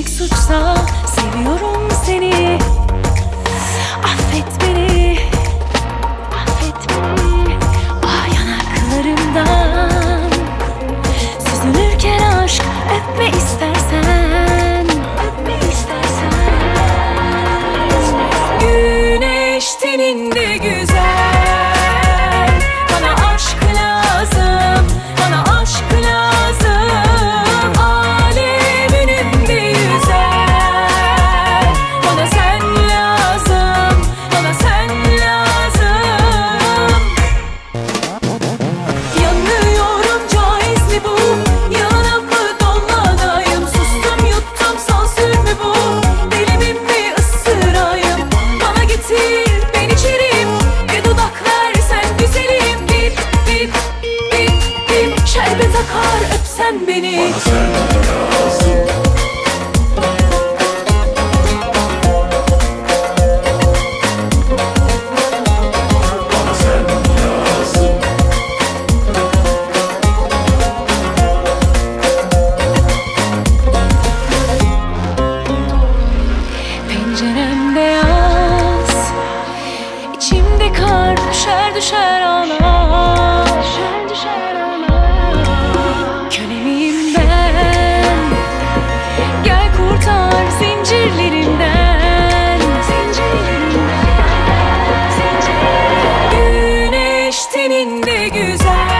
tek suçsa seviyorum beni. Bana sen, bana desire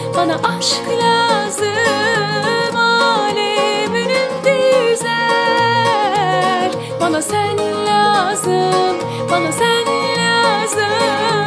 Bana aşk lazım Alem önümde yüzer Bana sen lazım Bana sen lazım.